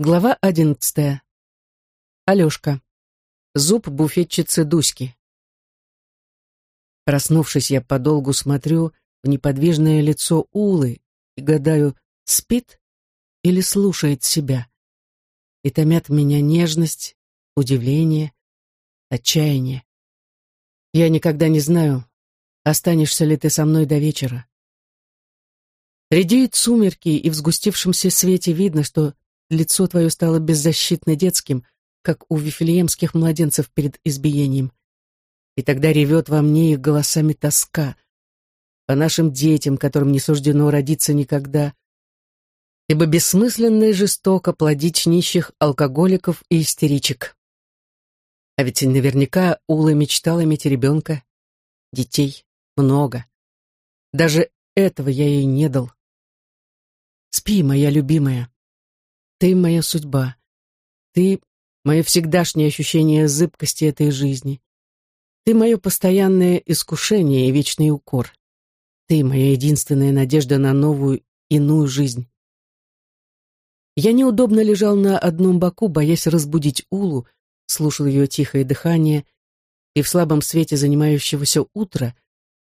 Глава одиннадцатая. Алешка. Зуб буфетчицы Дуськи. Проснувшись, я подолгу смотрю в неподвижное лицо Улы и гадаю, спит или слушает себя. И томят меня нежность, удивление, отчаяние. Я никогда не знаю, останешься ли ты со мной до вечера. Редеют сумерки, и в сгустившемся свете видно, что лицо твое стало беззащитно детским, как у вифлеемских младенцев перед избиением. И тогда ревет во мне их голосами тоска по нашим детям, которым не суждено родиться никогда, ибо бессмысленно и жестоко плодить нищих алкоголиков и истеричек. А ведь наверняка Ула мечтала иметь ребенка, детей, много. Даже этого я ей не дал. Спи, моя любимая. Ты моя судьба. Ты мое всегдашнее ощущение зыбкости этой жизни. Ты мое постоянное искушение и вечный укор. Ты моя единственная надежда на новую, иную жизнь. Я неудобно лежал на одном боку, боясь разбудить Улу, слушал ее тихое дыхание и в слабом свете занимающегося утра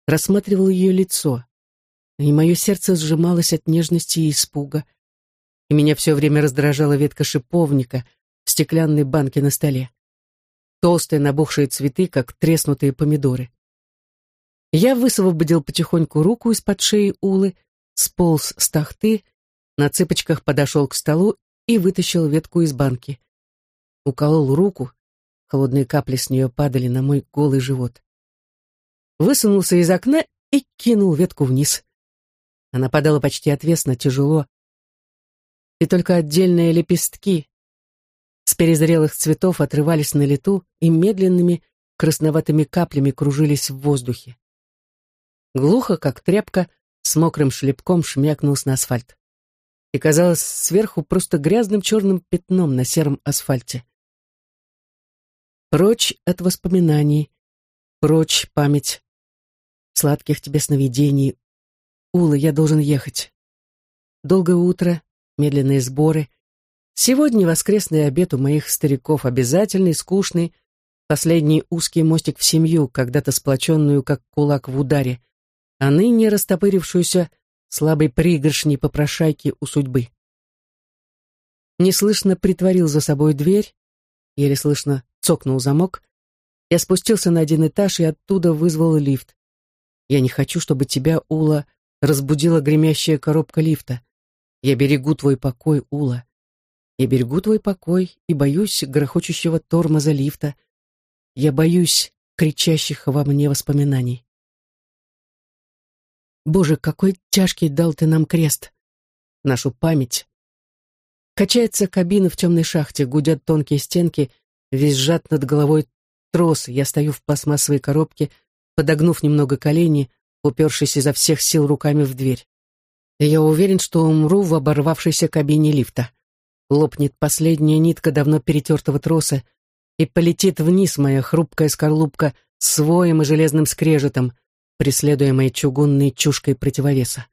рассматривал ее лицо. И мое сердце сжималось от нежности и испуга и меня все время раздражала ветка шиповника в стеклянной банке на столе. Толстые набухшие цветы, как треснутые помидоры. Я высвободил потихоньку руку из-под шеи Улы, сполз с тахты, на цыпочках подошел к столу и вытащил ветку из банки. Уколол руку, холодные капли с нее падали на мой голый живот. Высунулся из окна и кинул ветку вниз. Она падала почти отвесно, тяжело, и только отдельные лепестки с перезрелых цветов отрывались на лету и медленными красноватыми каплями кружились в воздухе. Глухо, как тряпка, с мокрым шлепком шмякнулся на асфальт. И казалось сверху просто грязным черным пятном на сером асфальте. Прочь от воспоминаний, прочь память. Сладких тебе сновидений. Ула, я должен ехать. Долгое утро, медленные сборы. Сегодня воскресный обед у моих стариков обязательный, скучный, последний узкий мостик в семью, когда-то сплоченную, как кулак в ударе, а ныне растопырившуюся слабой пригоршней попрошайки у судьбы. Неслышно притворил за собой дверь, еле слышно цокнул замок. Я спустился на один этаж и оттуда вызвал лифт. Я не хочу, чтобы тебя, Ула, разбудила гремящая коробка лифта. Я берегу твой покой, Ула. Я берегу твой покой и боюсь грохочущего тормоза лифта. Я боюсь кричащих во мне воспоминаний. Боже, какой тяжкий дал ты нам крест. Нашу память. Качается кабина в темной шахте, гудят тонкие стенки, визжат над головой тросы. Я стою в пластмассовой коробке, подогнув немного колени, упершись изо всех сил руками в дверь и я уверен, что умру в оборвавшейся кабине лифта. Лопнет последняя нитка давно перетертого троса, и полетит вниз моя хрупкая скорлупка с воем и железным скрежетом, преследуемая чугунной чушкой противовеса.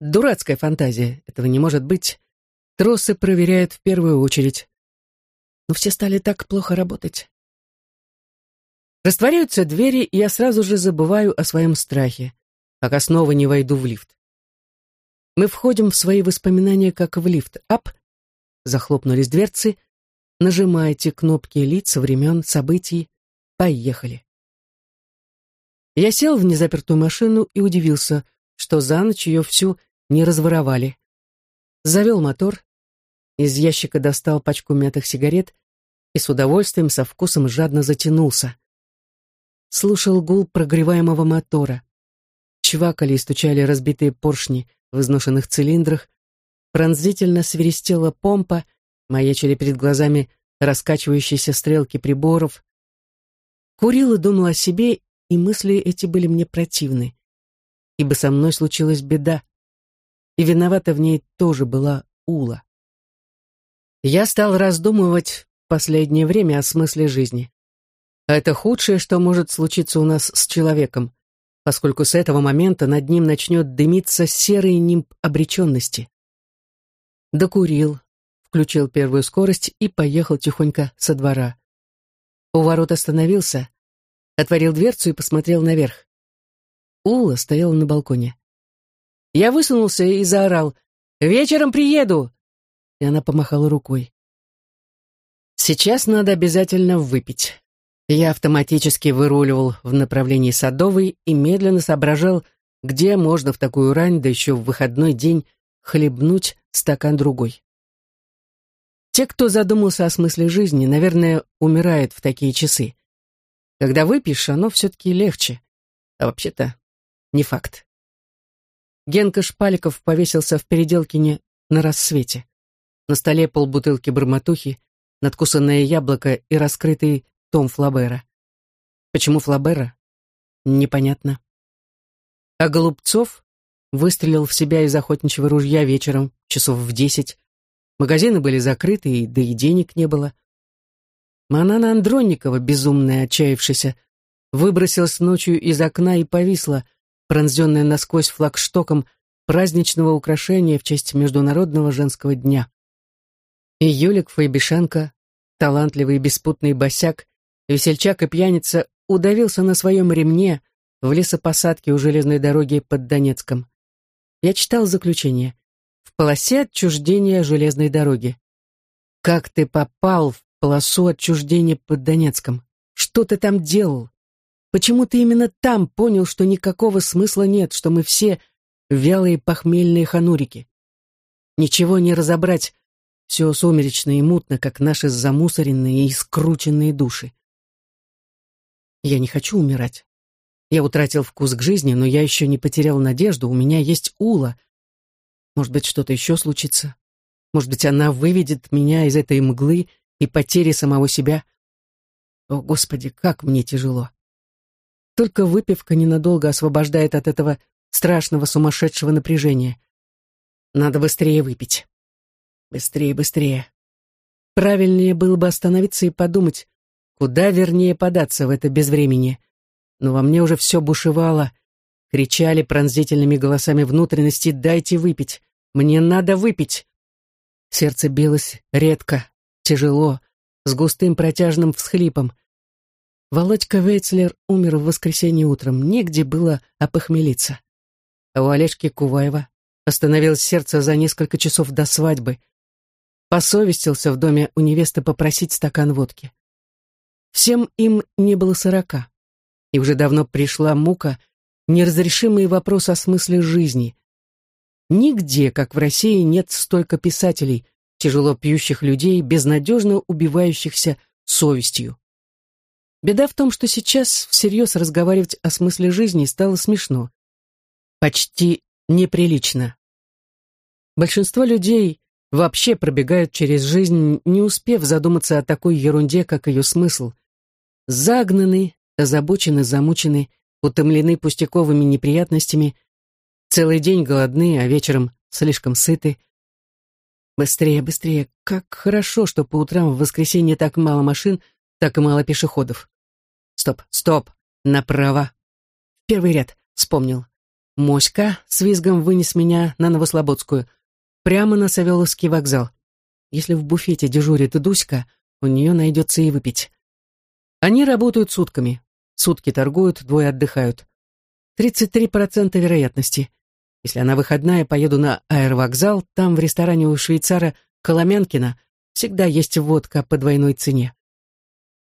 Дурацкая фантазия, этого не может быть. Тросы проверяют в первую очередь. Но все стали так плохо работать. Растворяются двери, и я сразу же забываю о своем страхе пока снова не войду в лифт. Мы входим в свои воспоминания, как в лифт. Ап! Захлопнулись дверцы. Нажимаете кнопки лиц, времен, событий. Поехали. Я сел в незапертую машину и удивился, что за ночь ее всю не разворовали. Завел мотор, из ящика достал пачку мятых сигарет и с удовольствием, со вкусом жадно затянулся. Слушал гул прогреваемого мотора чвакали и стучали разбитые поршни в изношенных цилиндрах, пронзительно свиристела помпа, маячили перед глазами раскачивающиеся стрелки приборов. Курил и думал о себе, и мысли эти были мне противны, ибо со мной случилась беда, и виновата в ней тоже была Ула. Я стал раздумывать в последнее время о смысле жизни. А это худшее, что может случиться у нас с человеком поскольку с этого момента над ним начнет дымиться серый нимб обреченности. Докурил, включил первую скорость и поехал тихонько со двора. У ворот остановился, отворил дверцу и посмотрел наверх. Ула стояла на балконе. Я высунулся и заорал «Вечером приеду!» И она помахала рукой. Сейчас надо обязательно выпить. Я автоматически выруливал в направлении Садовой и медленно соображал, где можно в такую рань, да еще в выходной день, хлебнуть стакан другой. Те, кто задумался о смысле жизни, наверное, умирают в такие часы. Когда выпьешь, оно все-таки легче. А вообще-то не факт. Генка Шпаликов повесился в Переделкине на рассвете. На столе полбутылки барматухи, надкусанное яблоко и раскрытый том Флабера. Почему Флабера? Непонятно. А Голубцов выстрелил в себя из охотничьего ружья вечером, часов в десять. Магазины были закрыты, да и денег не было. Манана Андронникова, безумная, отчаявшаяся, выбросилась ночью из окна и повисла, пронзенная насквозь флагштоком праздничного украшения в честь Международного женского дня. И Юлик Файбишенко, талантливый беспутный босяк, весельчак и пьяница, удавился на своем ремне в лесопосадке у железной дороги под Донецком. Я читал заключение. В полосе отчуждения железной дороги. Как ты попал в полосу отчуждения под Донецком? Что ты там делал? Почему ты именно там понял, что никакого смысла нет, что мы все вялые похмельные ханурики? Ничего не разобрать, все сумеречно и мутно, как наши замусоренные и скрученные души. Я не хочу умирать. Я утратил вкус к жизни, но я еще не потерял надежду, у меня есть Ула. Может быть, что-то еще случится? Может быть, она выведет меня из этой мглы и потери самого себя? О, Господи, как мне тяжело. Только выпивка ненадолго освобождает от этого страшного сумасшедшего напряжения. Надо быстрее выпить. Быстрее, быстрее. Правильнее было бы остановиться и подумать, куда вернее податься в это безвремени. Но во мне уже все бушевало. Кричали пронзительными голосами внутренности «Дайте выпить! Мне надо выпить!» Сердце билось редко, тяжело, с густым протяжным всхлипом. Володька Вейцлер умер в воскресенье утром, негде было опохмелиться. А у Олежки Куваева остановилось сердце за несколько часов до свадьбы — посовестился в доме у невесты попросить стакан водки. Всем им не было сорока, и уже давно пришла мука, неразрешимый вопрос о смысле жизни. Нигде, как в России, нет столько писателей, тяжело пьющих людей, безнадежно убивающихся совестью. Беда в том, что сейчас всерьез разговаривать о смысле жизни стало смешно. Почти неприлично. Большинство людей вообще пробегают через жизнь, не успев задуматься о такой ерунде, как ее смысл. Загнаны, озабочены, замучены, утомлены пустяковыми неприятностями, целый день голодны, а вечером слишком сыты. Быстрее, быстрее, как хорошо, что по утрам в воскресенье так мало машин, так и мало пешеходов. Стоп, стоп, направо. Первый ряд, вспомнил. Моська с визгом вынес меня на Новослободскую прямо на Савеловский вокзал. Если в буфете дежурит Дуська, у нее найдется и выпить. Они работают сутками. Сутки торгуют, двое отдыхают. 33% вероятности. Если она выходная, поеду на аэровокзал, там в ресторане у швейцара Коломенкина всегда есть водка по двойной цене.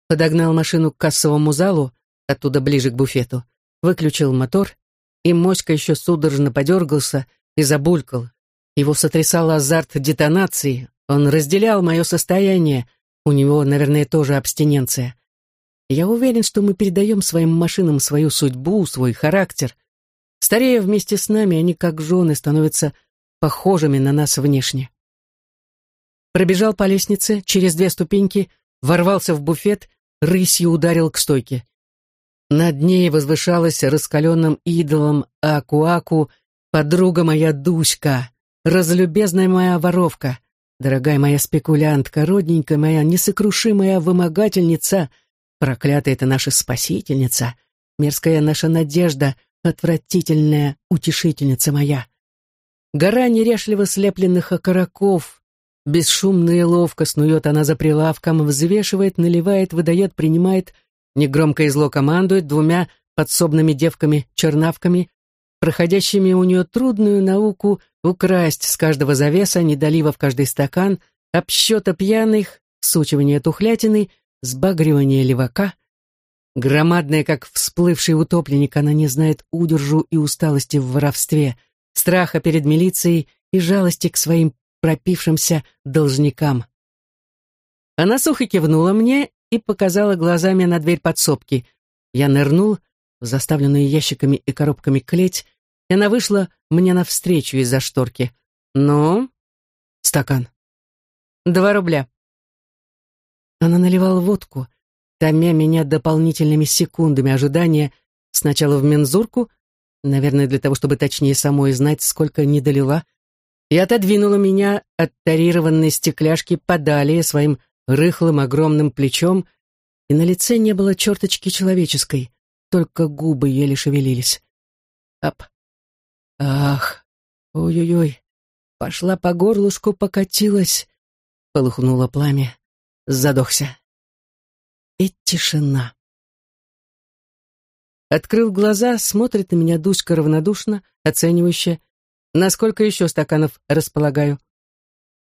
Подогнал машину к кассовому залу, оттуда ближе к буфету, выключил мотор, и моська еще судорожно подергался и забулькал, его сотрясал азарт детонации, он разделял мое состояние, у него, наверное, тоже абстиненция. Я уверен, что мы передаем своим машинам свою судьбу, свой характер. Старея вместе с нами, они как жены становятся похожими на нас внешне. Пробежал по лестнице, через две ступеньки, ворвался в буфет, рысью ударил к стойке. Над ней возвышалась раскаленным идолом Аку-Аку подруга моя Дуська, разлюбезная моя воровка, дорогая моя спекулянтка, родненькая моя несокрушимая вымогательница, проклятая ты наша спасительница, мерзкая наша надежда, отвратительная утешительница моя. гора неряшливо слепленных окороков. Бесшумно и ловко снует она за прилавком, взвешивает, наливает, выдает, принимает, негромко и зло командует двумя подсобными девками-чернавками, проходящими у нее трудную науку украсть с каждого завеса, недолива в каждый стакан, обсчета пьяных, сучивание тухлятины, сбагривание левака. Громадная, как всплывший утопленник, она не знает удержу и усталости в воровстве, страха перед милицией и жалости к своим пропившимся должникам. Она сухо кивнула мне и показала глазами на дверь подсобки. Я нырнул в заставленную ящиками и коробками клеть, и она вышла мне навстречу из-за шторки. «Ну?» «Стакан». «Два рубля». Она наливала водку, томя меня дополнительными секундами ожидания сначала в мензурку, наверное, для того, чтобы точнее самой знать, сколько не долила, и отодвинула меня от тарированной стекляшки подалее своим рыхлым огромным плечом, и на лице не было черточки человеческой, только губы еле шевелились. Ап. Ах, ой-ой-ой, пошла по горлышку, покатилась, полыхнуло пламя, задохся. И тишина. Открыл глаза, смотрит на меня Дуська равнодушно, оценивающе. Насколько еще стаканов располагаю?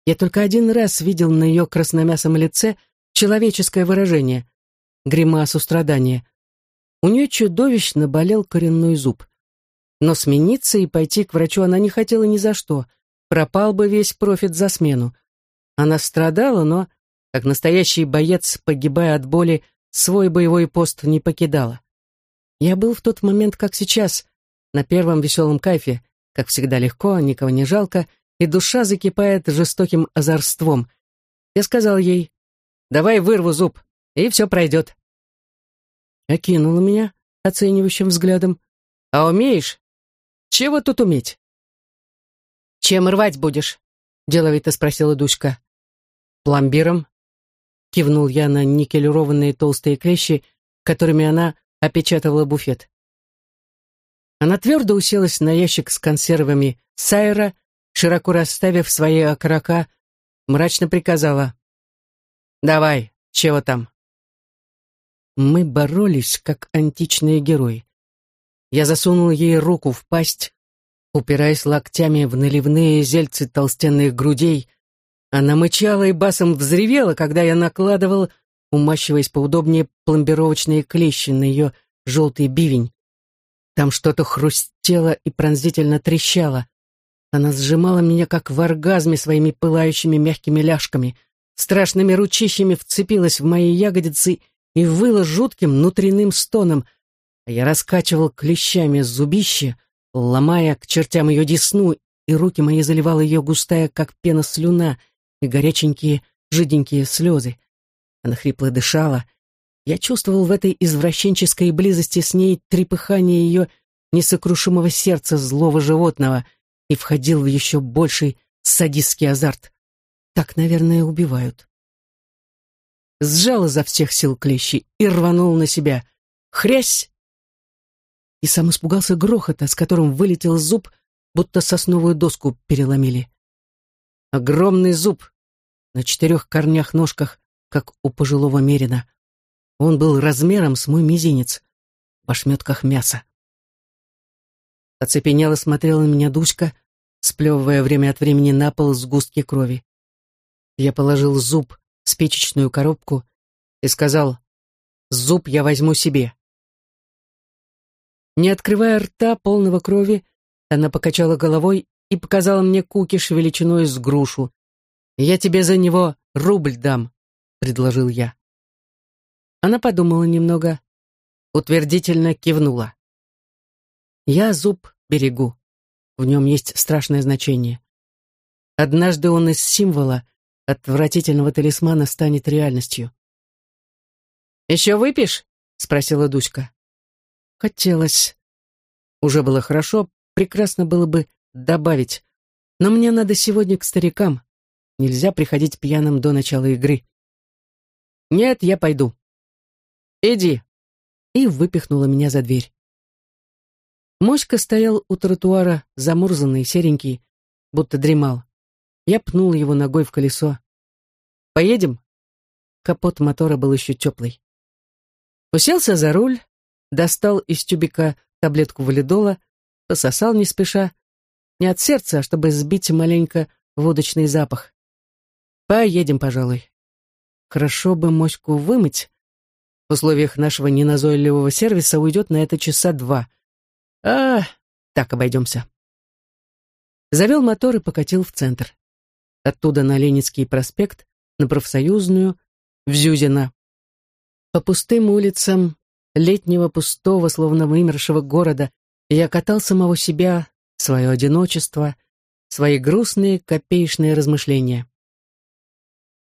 Я только один раз видел на ее красномясом лице человеческое выражение, гримасу страдания. У нее чудовищно болел коренной зуб. Но смениться и пойти к врачу она не хотела ни за что. Пропал бы весь профит за смену. Она страдала, но, как настоящий боец, погибая от боли, свой боевой пост не покидала. Я был в тот момент, как сейчас, на первом веселом кайфе, как всегда легко, никого не жалко, и душа закипает жестоким озорством. Я сказал ей, «Давай вырву зуб, и все пройдет». Окинула меня оценивающим взглядом. «А умеешь? Чего тут уметь?» «Чем рвать будешь?» — деловито спросила Дуська. «Пломбиром?» — кивнул я на никелированные толстые клещи, которыми она опечатывала буфет. Она твердо уселась на ящик с консервами сайра, широко расставив свои окорока, мрачно приказала. «Давай, чего там?» Мы боролись, как античные герои. Я засунул ей руку в пасть, упираясь локтями в наливные зельцы толстенных грудей. Она мычала и басом взревела, когда я накладывал, умащиваясь поудобнее, пломбировочные клещи на ее желтый бивень. Там что-то хрустело и пронзительно трещало. Она сжимала меня, как в оргазме, своими пылающими мягкими ляжками, страшными ручищами вцепилась в мои ягодицы и выла жутким внутренним стоном, а я раскачивал клещами зубище, ломая к чертям ее десну, и руки мои заливала ее густая, как пена, слюна и горяченькие, жиденькие слезы. Она хрипло дышала. Я чувствовал в этой извращенческой близости с ней трепыхание ее несокрушимого сердца злого животного и входил в еще больший садистский азарт. Так, наверное, убивают. Сжал изо всех сил клещи и рванул на себя. Хрясь! и сам испугался грохота, с которым вылетел зуб, будто сосновую доску переломили. Огромный зуб на четырех корнях-ножках, как у пожилого мерина. Он был размером с мой мизинец, в ошметках мяса. Оцепенело смотрела на меня Дуська, сплевывая время от времени на пол сгустки крови. Я положил зуб в спичечную коробку и сказал, «Зуб я возьму себе». Не открывая рта, полного крови, она покачала головой и показала мне кукиш величиной с грушу. «Я тебе за него рубль дам», — предложил я. Она подумала немного, утвердительно кивнула. «Я зуб берегу. В нем есть страшное значение. Однажды он из символа отвратительного талисмана станет реальностью». «Еще выпьешь?» — спросила Дуська. Хотелось. Уже было хорошо, прекрасно было бы добавить. Но мне надо сегодня к старикам. Нельзя приходить пьяным до начала игры. Нет, я пойду. Иди. И выпихнула меня за дверь. Моська стоял у тротуара, замурзанный, серенький, будто дремал. Я пнул его ногой в колесо. «Поедем?» Капот мотора был еще теплый. Уселся за руль, достал из тюбика таблетку валидола, пососал не спеша, не от сердца, а чтобы сбить маленько водочный запах. Поедем, пожалуй. Хорошо бы моську вымыть. В условиях нашего неназойливого сервиса уйдет на это часа два. А, так обойдемся. Завел мотор и покатил в центр. Оттуда на Ленинский проспект, на Профсоюзную, в Зюзино. По пустым улицам летнего пустого, словно вымершего города, я катал самого себя, свое одиночество, свои грустные копеечные размышления.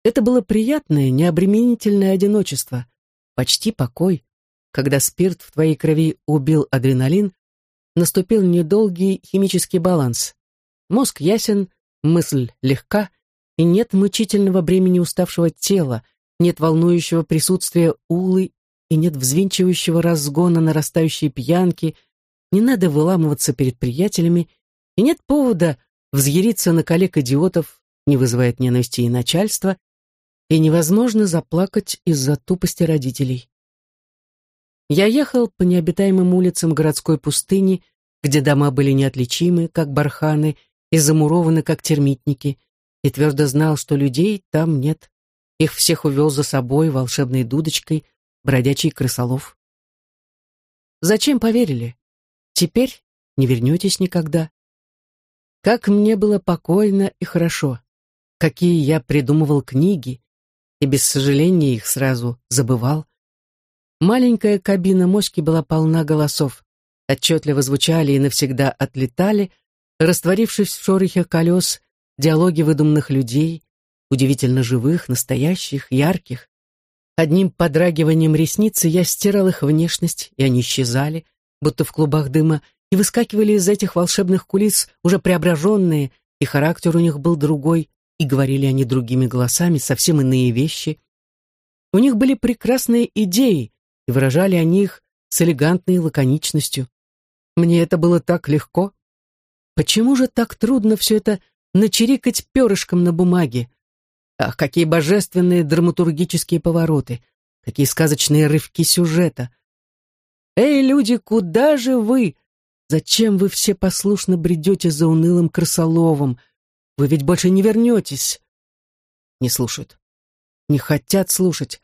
Это было приятное, необременительное одиночество, почти покой, когда спирт в твоей крови убил адреналин, наступил недолгий химический баланс. Мозг ясен, мысль легка, и нет мучительного бремени уставшего тела, нет волнующего присутствия улы и нет взвинчивающего разгона нарастающей пьянки, не надо выламываться перед приятелями, и нет повода взъяриться на коллег-идиотов, не вызывает ненависти и начальства, и невозможно заплакать из-за тупости родителей. Я ехал по необитаемым улицам городской пустыни, где дома были неотличимы, как барханы, и замурованы, как термитники, и твердо знал, что людей там нет. Их всех увел за собой волшебной дудочкой бродячий крысолов. Зачем поверили? Теперь не вернетесь никогда. Как мне было покойно и хорошо. Какие я придумывал книги, и без сожаления их сразу забывал. Маленькая кабина моськи была полна голосов. Отчетливо звучали и навсегда отлетали, растворившись в шорохе колес, диалоги выдуманных людей, удивительно живых, настоящих, ярких. Одним подрагиванием ресницы я стирал их внешность, и они исчезали, будто в клубах дыма, и выскакивали из этих волшебных кулис уже преображенные, и характер у них был другой, и говорили они другими голосами совсем иные вещи. У них были прекрасные идеи, и выражали они их с элегантной лаконичностью. Мне это было так легко. Почему же так трудно все это начерикать перышком на бумаге? Ах, какие божественные драматургические повороты, какие сказочные рывки сюжета. Эй, люди, куда же вы? Зачем вы все послушно бредете за унылым крысоловом? Вы ведь больше не вернетесь. Не слушают. Не хотят слушать.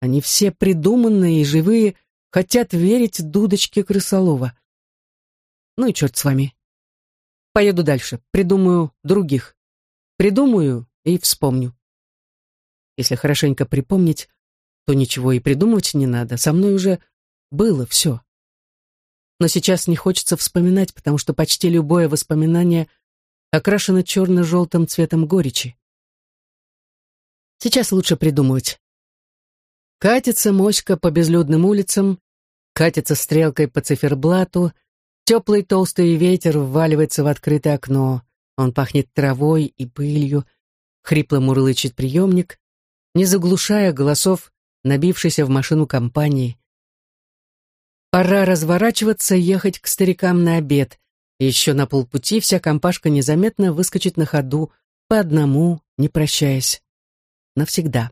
Они все придуманные и живые, хотят верить дудочке крысолова. Ну и черт с вами. Поеду дальше, придумаю других. Придумаю и вспомню. Если хорошенько припомнить, то ничего и придумывать не надо. Со мной уже было все. Но сейчас не хочется вспоминать, потому что почти любое воспоминание окрашено черно-желтым цветом горечи. Сейчас лучше придумывать. Катится моська по безлюдным улицам, катится стрелкой по циферблату — Теплый толстый ветер вваливается в открытое окно. Он пахнет травой и пылью. Хрипло мурлычет приемник, не заглушая голосов, набившейся в машину компании. Пора разворачиваться и ехать к старикам на обед. еще на полпути вся компашка незаметно выскочит на ходу, по одному, не прощаясь. Навсегда.